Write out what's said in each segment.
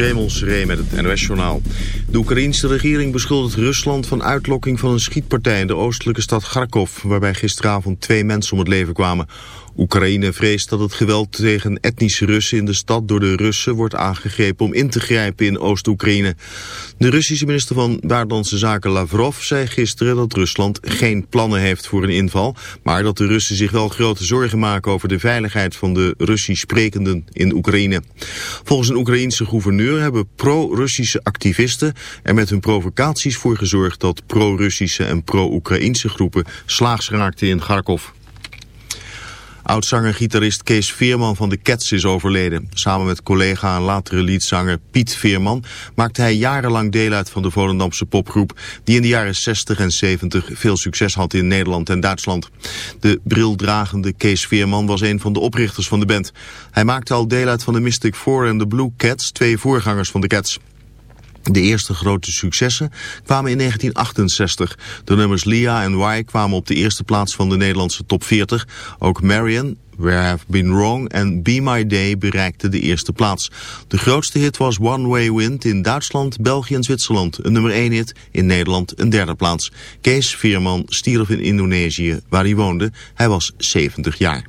Raymond met het NOS-journaal. De Oekraïense regering beschuldigt Rusland van uitlokking van een schietpartij in de oostelijke stad Kharkov... waarbij gisteravond twee mensen om het leven kwamen. Oekraïne vreest dat het geweld tegen etnische Russen in de stad door de Russen wordt aangegrepen om in te grijpen in Oost-Oekraïne. De Russische minister van Buitenlandse Zaken Lavrov zei gisteren dat Rusland geen plannen heeft voor een inval, maar dat de Russen zich wel grote zorgen maken over de veiligheid van de Russisch sprekenden in Oekraïne. Volgens een Oekraïense gouverneur hebben pro-Russische activisten er met hun provocaties voor gezorgd dat pro-Russische en pro-Oekraïnse groepen slaags raakten in Kharkov. Oudzanger-gitarist Kees Veerman van de Cats is overleden. Samen met collega en latere liedzanger Piet Veerman maakte hij jarenlang deel uit van de Volendamse popgroep die in de jaren 60 en 70 veel succes had in Nederland en Duitsland. De brildragende Kees Veerman was een van de oprichters van de band. Hij maakte al deel uit van de Mystic Four en de Blue Cats, twee voorgangers van de Cats. De eerste grote successen kwamen in 1968. De nummers Lia en Why kwamen op de eerste plaats van de Nederlandse top 40. Ook Marion, Where Have Been Wrong en Be My Day bereikten de eerste plaats. De grootste hit was One Way Wind in Duitsland, België en Zwitserland. Een nummer 1 hit in Nederland een derde plaats. Kees Veerman stierf in Indonesië, waar hij woonde. Hij was 70 jaar.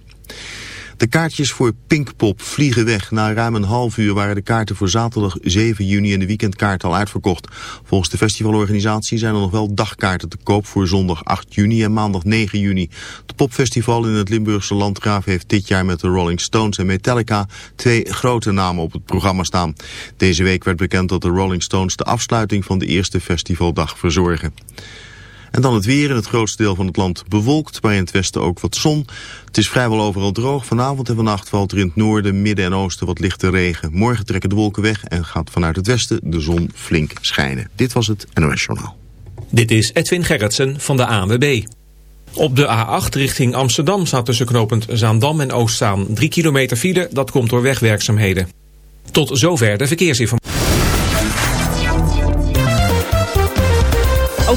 De kaartjes voor Pinkpop vliegen weg. Na ruim een half uur waren de kaarten voor zaterdag 7 juni en de weekendkaart al uitverkocht. Volgens de festivalorganisatie zijn er nog wel dagkaarten te koop voor zondag 8 juni en maandag 9 juni. Het popfestival in het Limburgse Landgraaf heeft dit jaar met de Rolling Stones en Metallica twee grote namen op het programma staan. Deze week werd bekend dat de Rolling Stones de afsluiting van de eerste festivaldag verzorgen. En dan het weer in het grootste deel van het land bewolkt, maar in het westen ook wat zon. Het is vrijwel overal droog. Vanavond en vannacht valt er in het noorden, midden en oosten wat lichte regen. Morgen trekken de wolken weg en gaat vanuit het westen de zon flink schijnen. Dit was het NOS Journaal. Dit is Edwin Gerritsen van de ANWB. Op de A8 richting Amsterdam staat tussen knooppunt Zaandam en Oostzaan 3 kilometer file. Dat komt door wegwerkzaamheden. Tot zover de verkeersinformatie.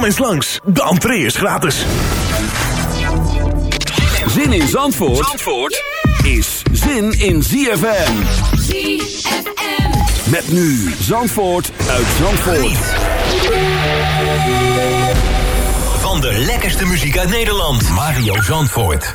Kom eens langs, de entree is gratis. Zin in Zandvoort, Zandvoort is zin in ZFM. ZFM. Met nu Zandvoort uit Zandvoort. Van de lekkerste muziek uit Nederland. Mario Zandvoort.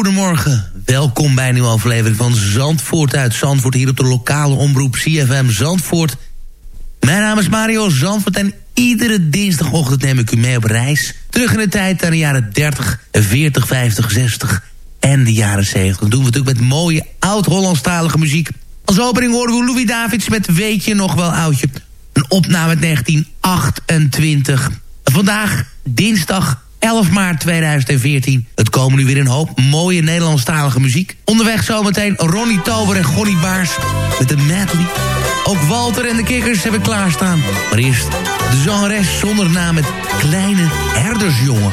Goedemorgen. Welkom bij een nieuwe aflevering van Zandvoort uit Zandvoort... hier op de lokale omroep CFM Zandvoort. Mijn naam is Mario Zandvoort en iedere dinsdagochtend neem ik u mee op reis. Terug in de tijd naar de jaren 30, 40, 50, 60 en de jaren 70. Dat doen we natuurlijk met mooie oud-Hollandstalige muziek. Als opening horen we Louis Davids met Weet je nog wel oudje. Een opname uit 1928. Vandaag, dinsdag 11 maart 2014. Het komen nu weer een hoop mooie Nederlandstalige muziek. Onderweg zometeen Ronnie Tober en Gonnie Baars met een medley. Ook Walter en de Kikkers hebben klaarstaan. Maar eerst de zangeres zonder naam met Kleine Herdersjongen.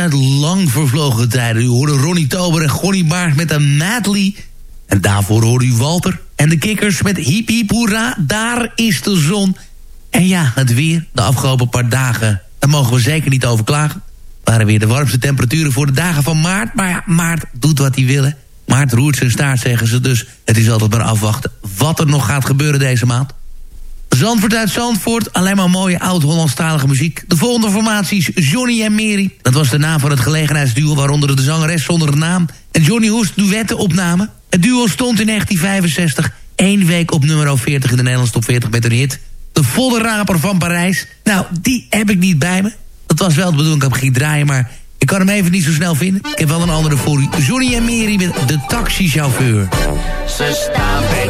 Uit lang vervlogen tijden. U hoorde Ronnie Tober en Gonnie Baars met een Madly. En daarvoor hoorde u Walter en de kikkers met Hiep Hiep daar is de zon. En ja, het weer, de afgelopen paar dagen, daar mogen we zeker niet over klagen. waren weer de warmste temperaturen voor de dagen van maart. Maar ja, maart doet wat hij wil. Maart roert zijn staart, zeggen ze. Dus het is altijd maar afwachten wat er nog gaat gebeuren deze maand. Zandvoort uit Zandvoort, alleen maar mooie oud-Hollandstalige muziek. De volgende formatie is Johnny en Mary. Dat was de naam van het gelegenheidsduo waaronder de zangeres zonder naam... en Johnny Hoest duetten opnamen. Het duo stond in 1965 één week op nummer 40 in de Nederlandse top 40 met een hit. De volle raper van Parijs. Nou, die heb ik niet bij me. Dat was wel de bedoeling, ik heb ging draaien, maar ik kan hem even niet zo snel vinden. Ik heb wel een andere voor u. Johnny en Mary met de taxichauffeur. Ze staan bij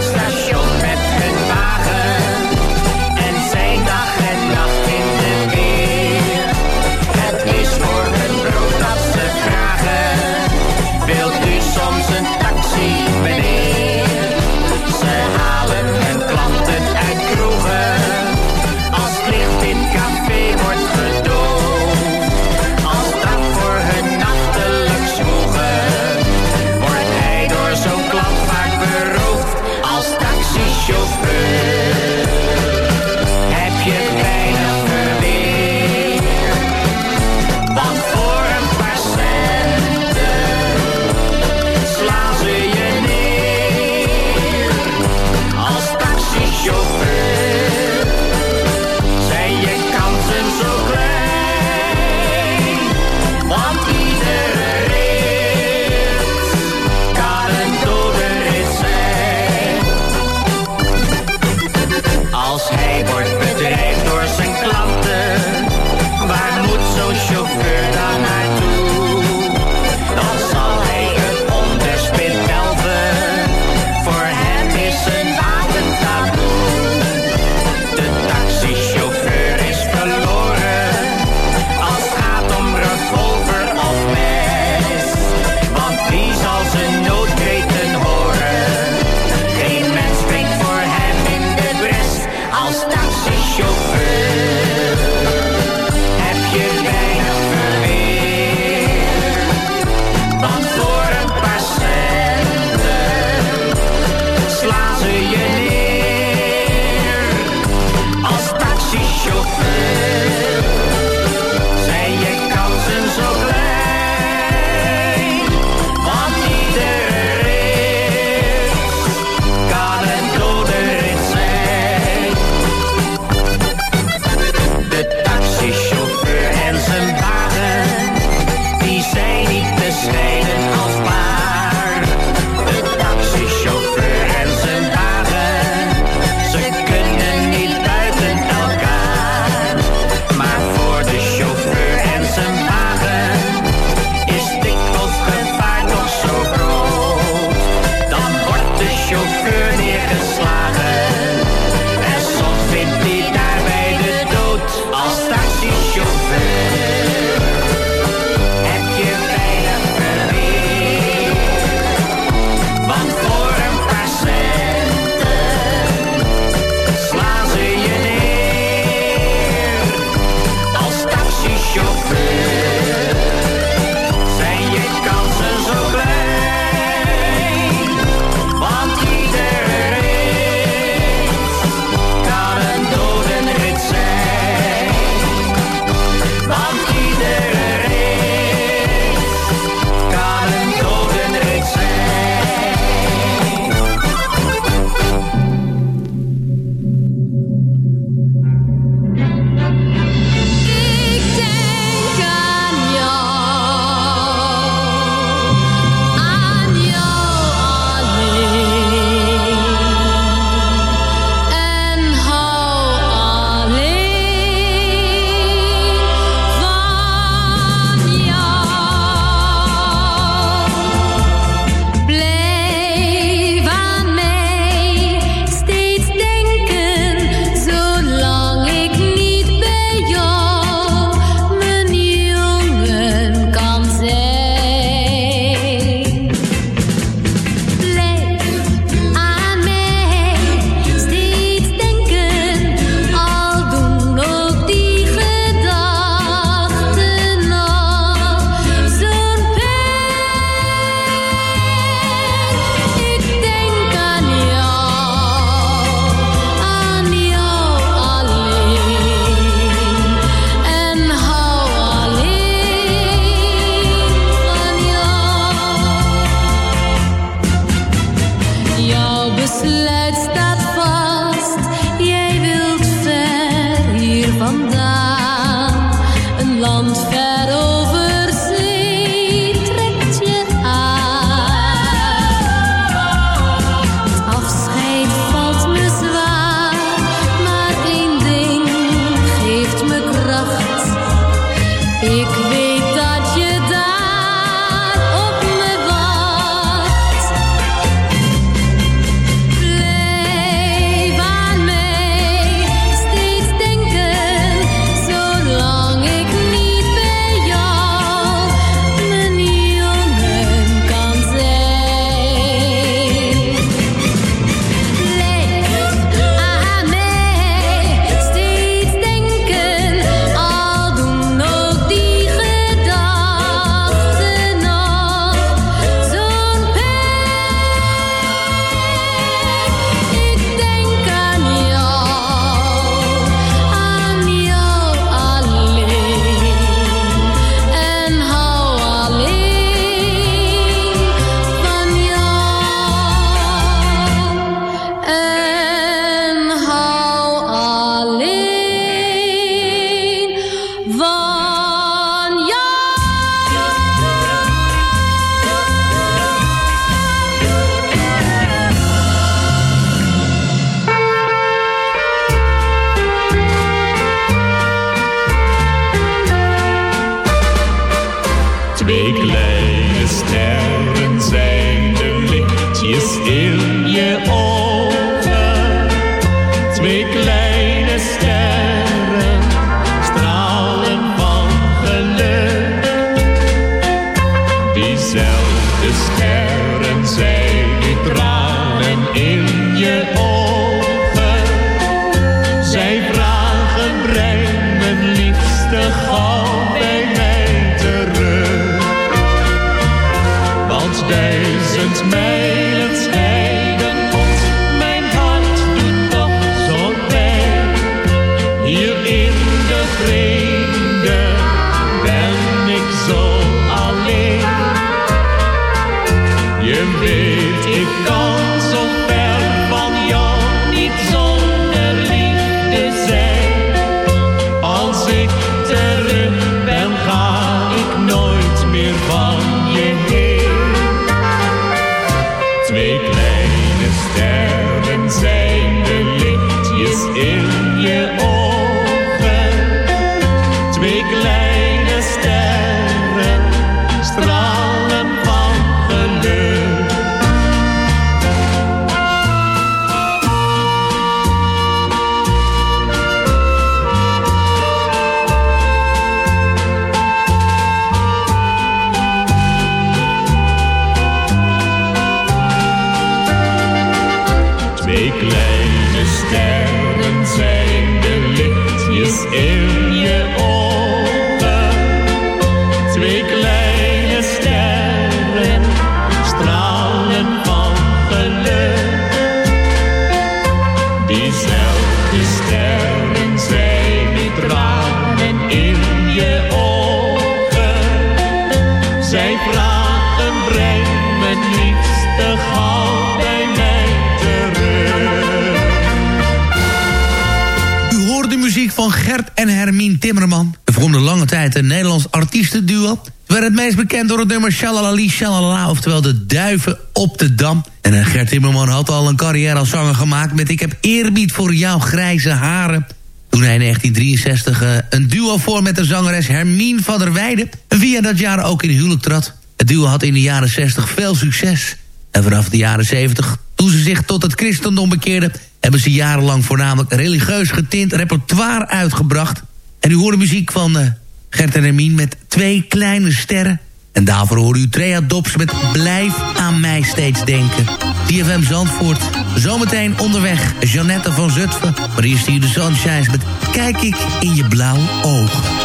bekend door het nummer Shalalali Shalala... oftewel de duiven op de dam. En eh, Gert Timmerman had al een carrière als zanger gemaakt... met Ik heb eerbied voor jouw grijze haren... Toen hij in 1963 eh, een duo voor met de zangeres Hermine van der Weijden... via dat jaar ook in huwelijk trad. Het duo had in de jaren 60 veel succes. En vanaf de jaren 70, toen ze zich tot het christendom bekeerden... hebben ze jarenlang voornamelijk religieus getint repertoire uitgebracht. En u hoorde muziek van eh, Gert en Hermine met twee kleine sterren. En daarvoor hoor u Trea Dops met Blijf aan mij steeds denken. TFM Zandvoort, zometeen onderweg Jeannette van Zutphen. Maar hier hier de Sunshines met Kijk ik in je blauwe ogen.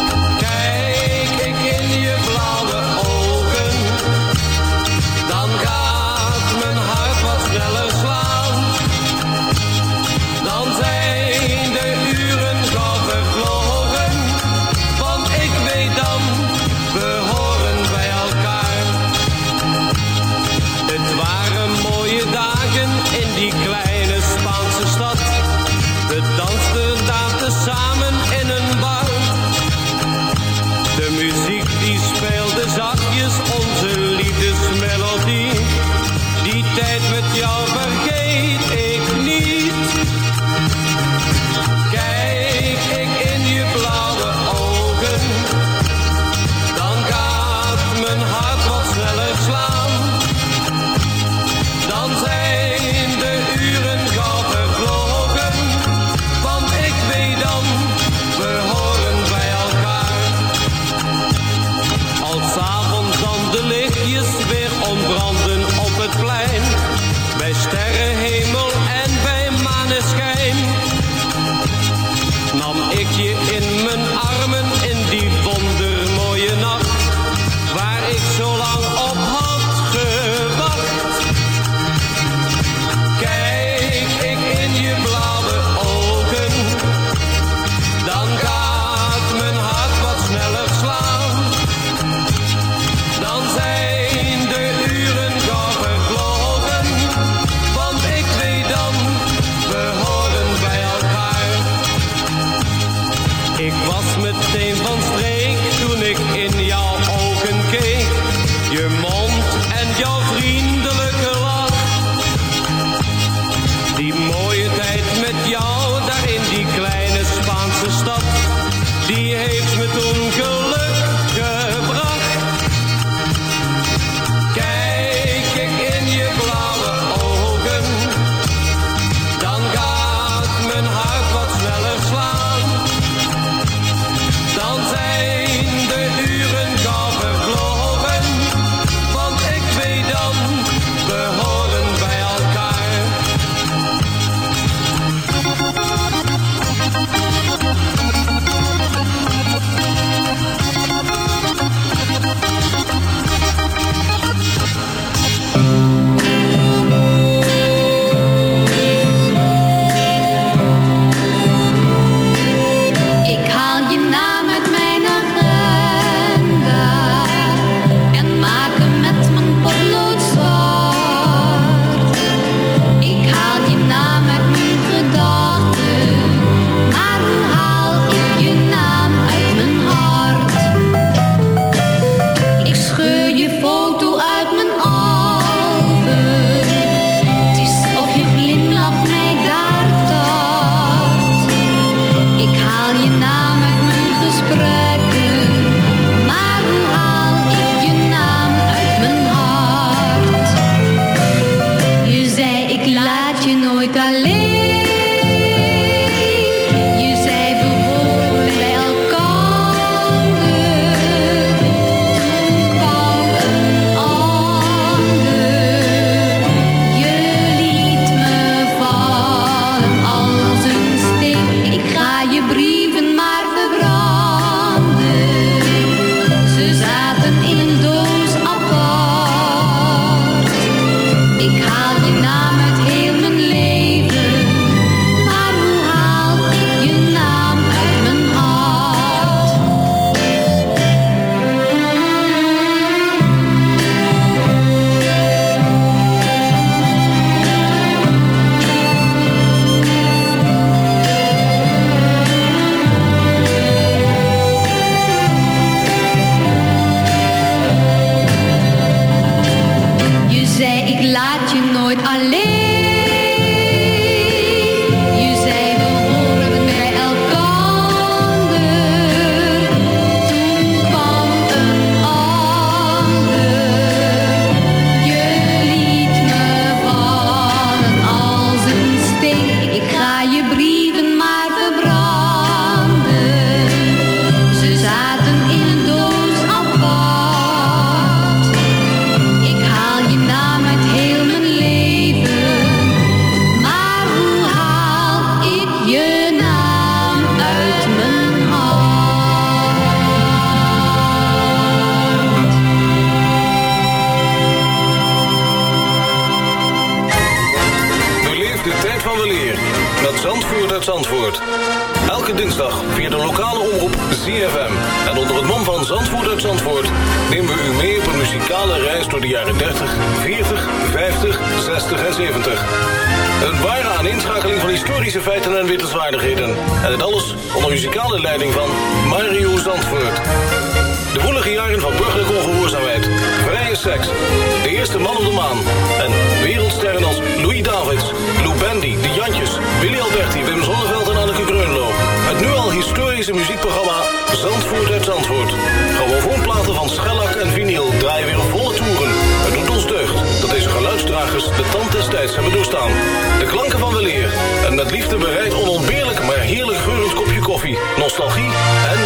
heerlijk geurend kopje koffie, nostalgie en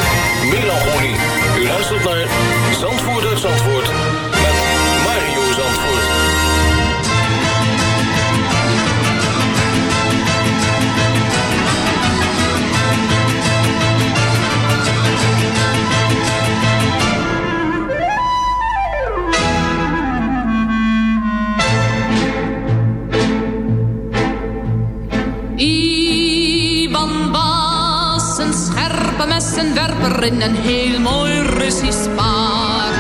melancholie. U luistert naar Zandvoort uit Zandvoort in een heel mooi Russisch paar.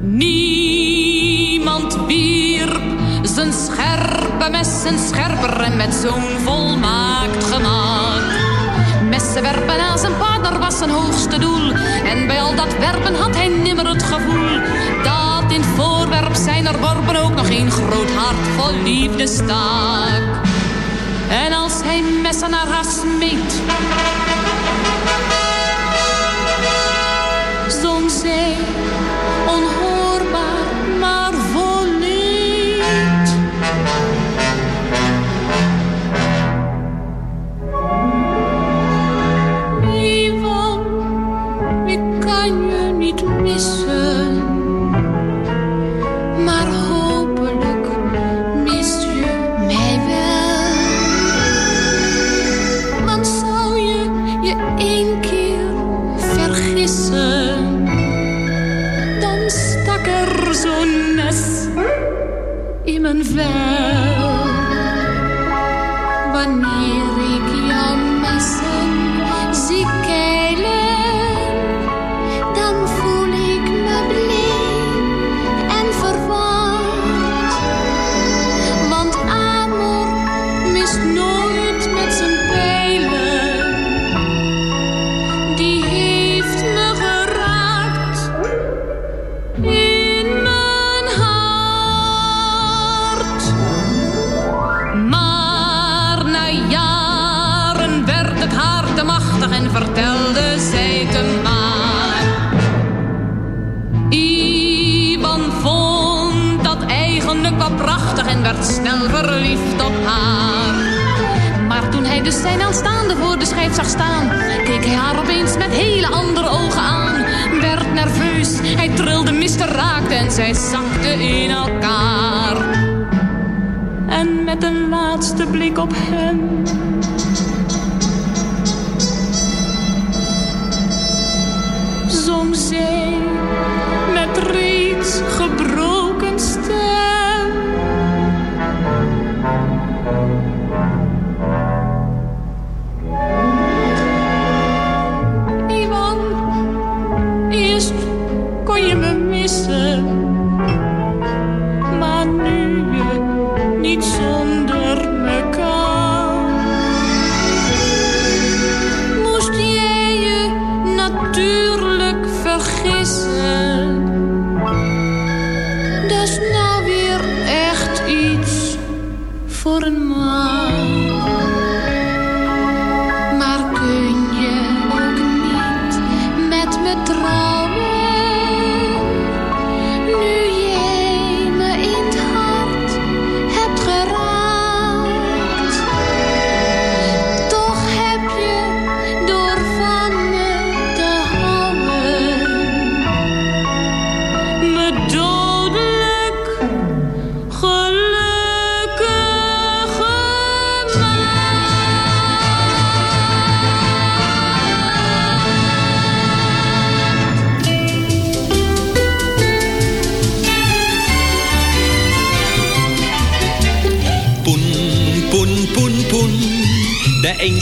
Niemand wierp zijn scherpe messen scherper en met zo'n volmaakt gemaakt. Messen werpen aan zijn partner was zijn hoogste doel. En bij al dat werpen had hij nimmer het gevoel dat in voorwerp zijn er worpen ook nog een groot hart vol liefde staak. En als hij messen naar haar smeet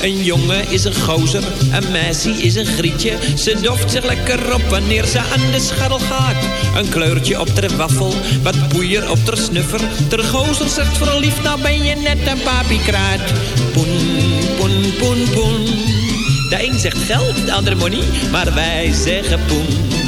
Een jongen is een gozer, een meisje is een grietje. Ze doft zich lekker op wanneer ze aan de scharrel gaat. Een kleurtje op de waffel, wat poeier op de snuffer. De gozer zegt verliefd, nou ben je net een papiekraat. Poen, poen, poen, poen. De een zegt geld, de ander money, maar wij zeggen poen.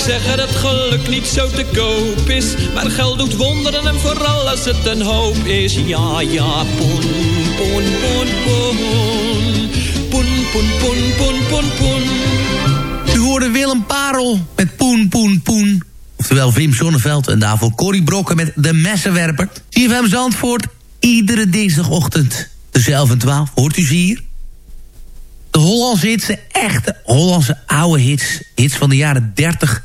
Zeggen dat geluk niet zo te koop is. Maar geld doet wonderen en vooral als het een hoop is. Ja, ja, poen, poen, poen, poen. Poen, poen, poen, poen, poen, poen. U hoorde Willem Parel met Poen Poen Poen. Oftewel Wim Sonneveld en daarvoor Corrie Brokken met De Messenwerper. CFM Zandvoort, iedere dinsdagochtend. Tussen 11 en 12 hoort u ze hier. De Hollandse hits, de echte Hollandse oude hits. Hits van de jaren 30,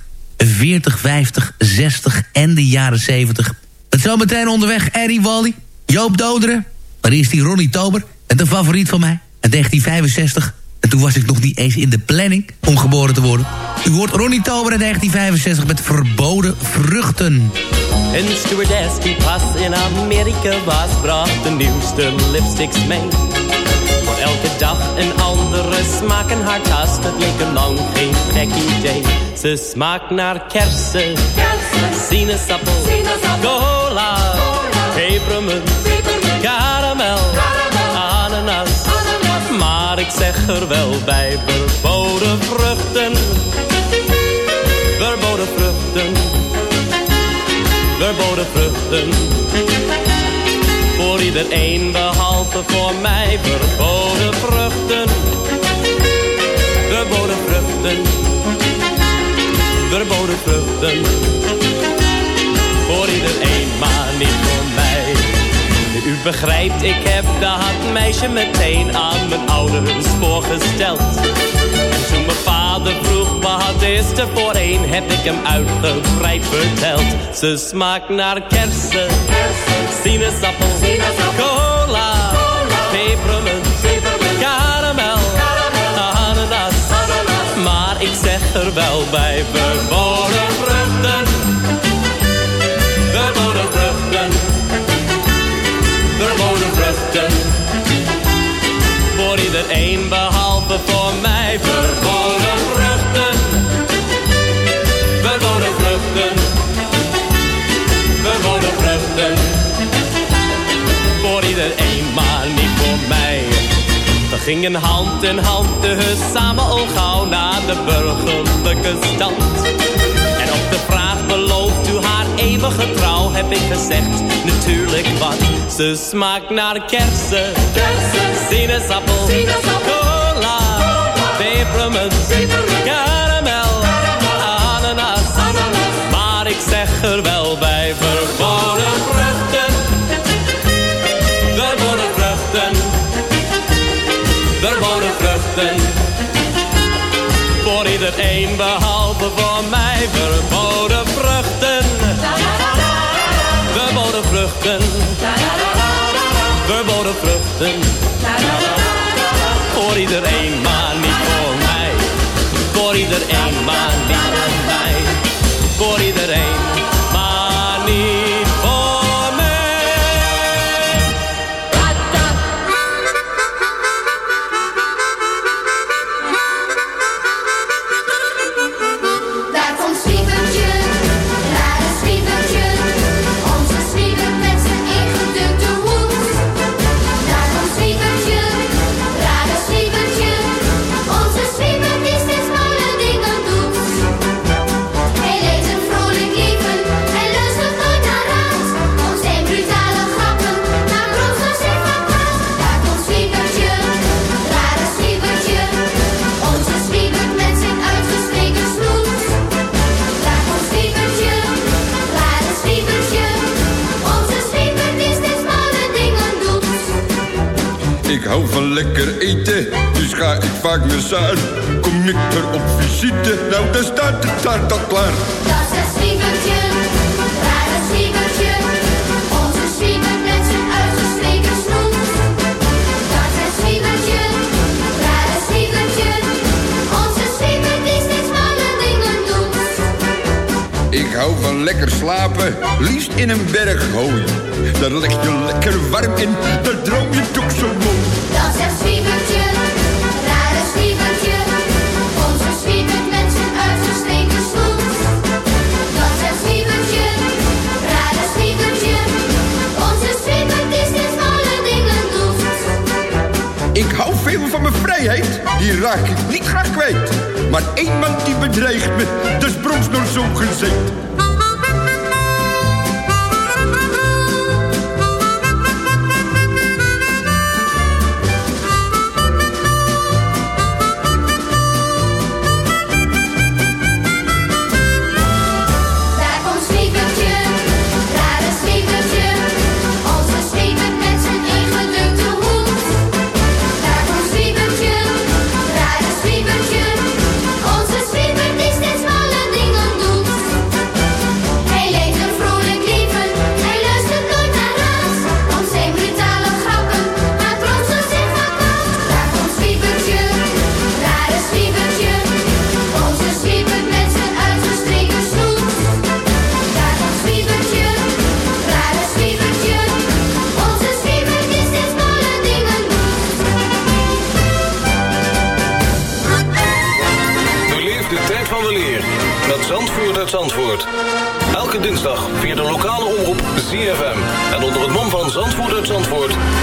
40, 50, 60 en de jaren 70. Met zometeen onderweg Eddie Wally, Joop Doderen. Maar eerst die Ronnie Tober, met een favoriet van mij. In 1965. En toen was ik nog niet eens in de planning om geboren te worden. U hoort Ronnie Tober in 1965 met Verboden Vruchten. Een stewardess die pas in Amerika was, bracht de nieuwste lipsticks mee. Dag een andere smaak. In haar tas, dat leek lang geen gek idee. Ze smaakt naar kersen, sinaasappel, cola, pepermunt, karamel, ananas. Maar ik zeg er wel bij, verboden vruchten, verboden vruchten. Verboden vruchten. Voor iedereen behalve voor mij verboden Vruchten. Voor iedereen, maar niet voor mij. U begrijpt, ik heb dat meisje meteen aan mijn ouders voorgesteld. En toen mijn vader vroeg wat is er voor een, heb ik hem uitgebreid verteld. Ze smaakt naar kersen, sinaasappel, cola, pepermunt, karamel, ananas. Maar ik zeg er wel bij, verboden Iedereen behalve voor mij, verboden vruchten. Verboden vruchten. Verboden vruchten. Voor iedereen, maar niet voor mij. We gingen hand in hand dus samen al gauw naar de burgerlijke stand. En op de vraag eeuwige trouw heb ik gezegd, natuurlijk wat. Ze smaakt naar kersen, sinaasappel, cola, pepermunt, karamel, ananas. Maar ik zeg er wel bij, verboden vruchten, verboden vruchten, verboden vruchten. Voor iedereen behalve voor mij verboden We Verboden vruchten, Voor iedereen, maar niet voor mij. Voor iedereen, maar niet lekker eten, dus ga ik vaak naar Zuid. Kom ik er op visite, nou dan staat de taart al klaar. Dat is Zwiebertje, rare Zwiebertje, onze Zwiebert met zijn uitgestreken snoet. Dat is Zwiebertje, rare Zwiebertje, onze Zwiebert die steeds malle dingen doet. Ik hou van lekker slapen, liefst in een berg hooi. Daar leg je lekker warm in, daar droom je toch zo mooi. Dat zegt Zwiebertje, rare Zwiebertje, onze Zwiebert met zijn uitgestreken snoet. Dat zegt Zwiebertje, rare Zwiebertje, onze Zwiebert die steeds malle dingen doet. Ik hou veel van mijn vrijheid, die raak ik niet graag kwijt. Maar één man die bedreigt me, dat is Broms nog zo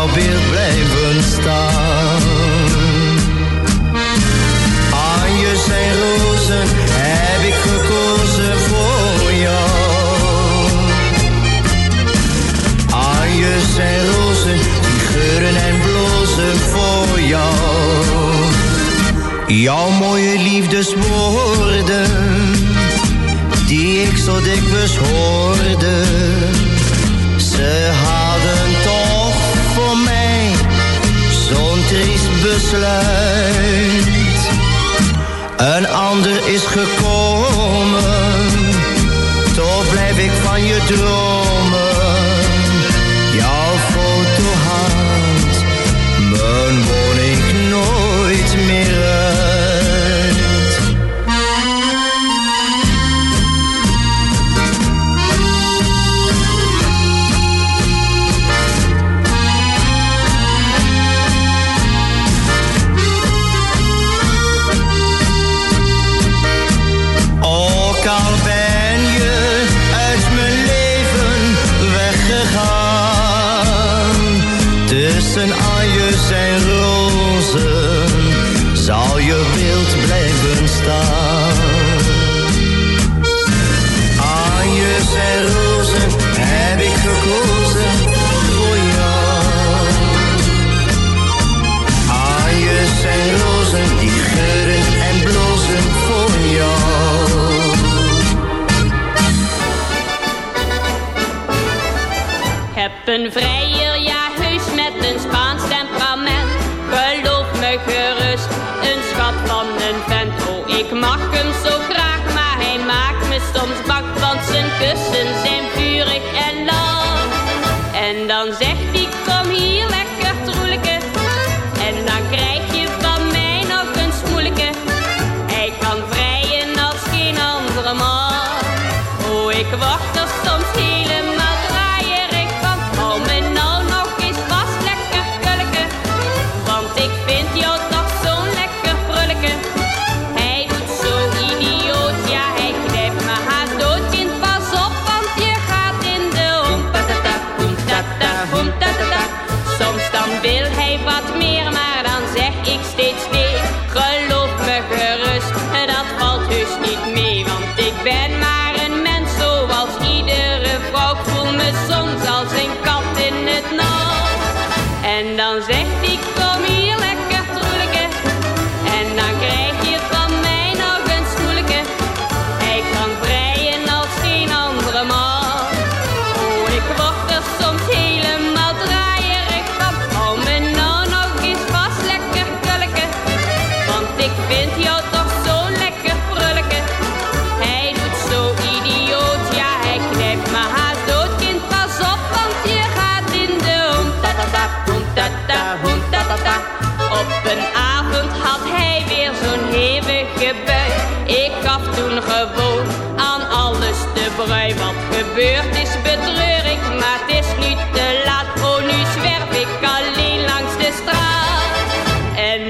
jouw beeld blijven staan. Anjes en rozen heb ik gekozen voor jou. Anjes en rozen, die geuren en blozen voor jou. Jouw mooie liefdeswoorden, die ik zo dikwijls hoorde. Ze Een ander is gekomen, toch blijf ik van je dromen. Zal je beeld blijven staan. Anjes en rozen heb ik gekozen voor jou. Anjes en rozen die geuren en blozen voor jou. Heb een vrijer, ik mag hem zo graag, maar hij maakt me soms bang. Want zijn kussen zijn vurig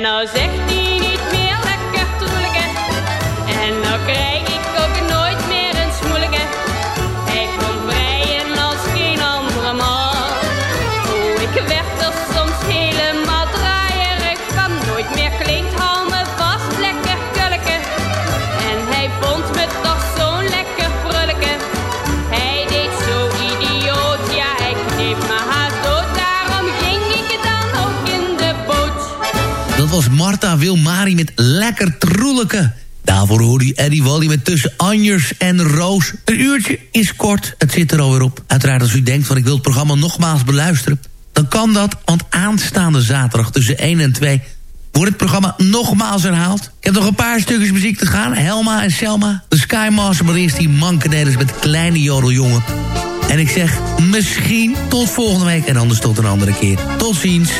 En nou Dat was Marta Wilmari met Lekker Troelijke. Daarvoor hoorde je Eddie Wally met Tussen Anjers en Roos. Een uurtje is kort, het zit er alweer op. Uiteraard als u denkt van ik wil het programma nogmaals beluisteren... dan kan dat, want aanstaande zaterdag tussen 1 en 2... wordt het programma nogmaals herhaald. Ik heb nog een paar stukjes muziek te gaan. Helma en Selma, de Skymaster, maar eerst die mankeneders met kleine jodeljongen. En ik zeg misschien tot volgende week en anders tot een andere keer. Tot ziens.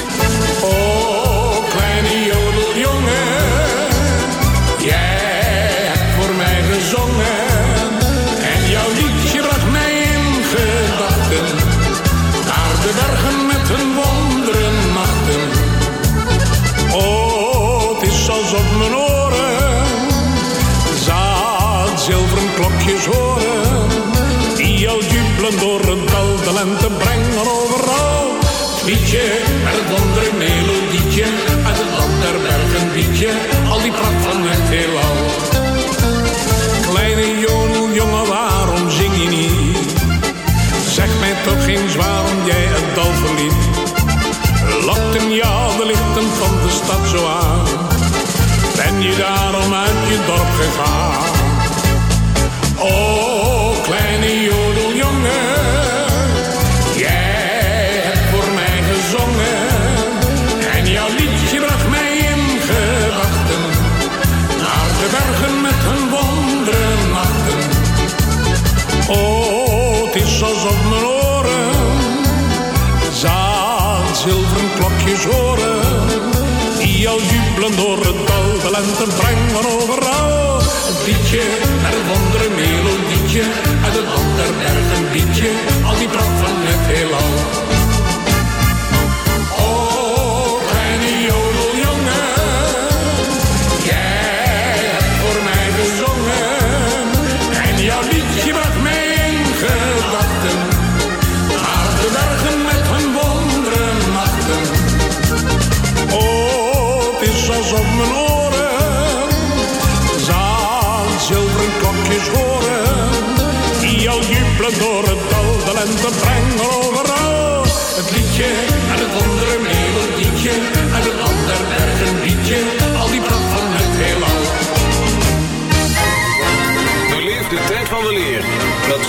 Dorp gegaan? Oh, kleine jodeljongen, jij hebt voor mij gezongen. En jouw liedje bracht mij in gedachten. Naar de bergen met hun wonderen nachten. Oh, het is alsof mijn oren zaad zilveren klokjes horen. Die al jubelen door het dal, de lente brengen overal. Het liedje met het wondere melodietje, uit het land der bergen liedje, al die pracht van het heelal. Door het dal, de lente brengen overal. Het liedje en het wondere melodietje, en het ander bergen liedje,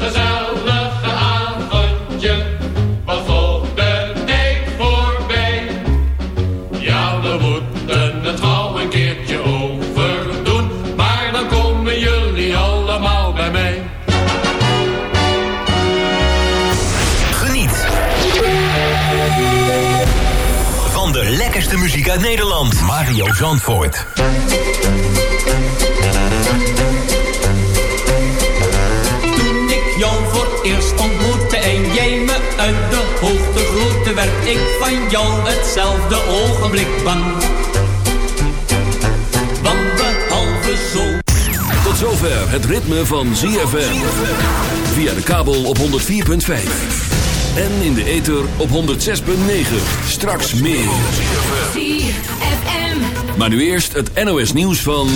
gezellige avondje. Wat vloog de tijd voorbij. Ja, we moeten het gauw een keertje overdoen. Maar dan komen jullie allemaal bij mij. Geniet. Van de lekkerste muziek uit Nederland. Mario Zandvoort. Eerst ontmoette en jij me uit de hoogte groette, werd ik van jou hetzelfde ogenblik bang. Want behalve zo. Tot zover het ritme van ZFM. Via de kabel op 104.5. En in de ether op 106.9. Straks meer. ZFM. Maar nu eerst het NOS nieuws van...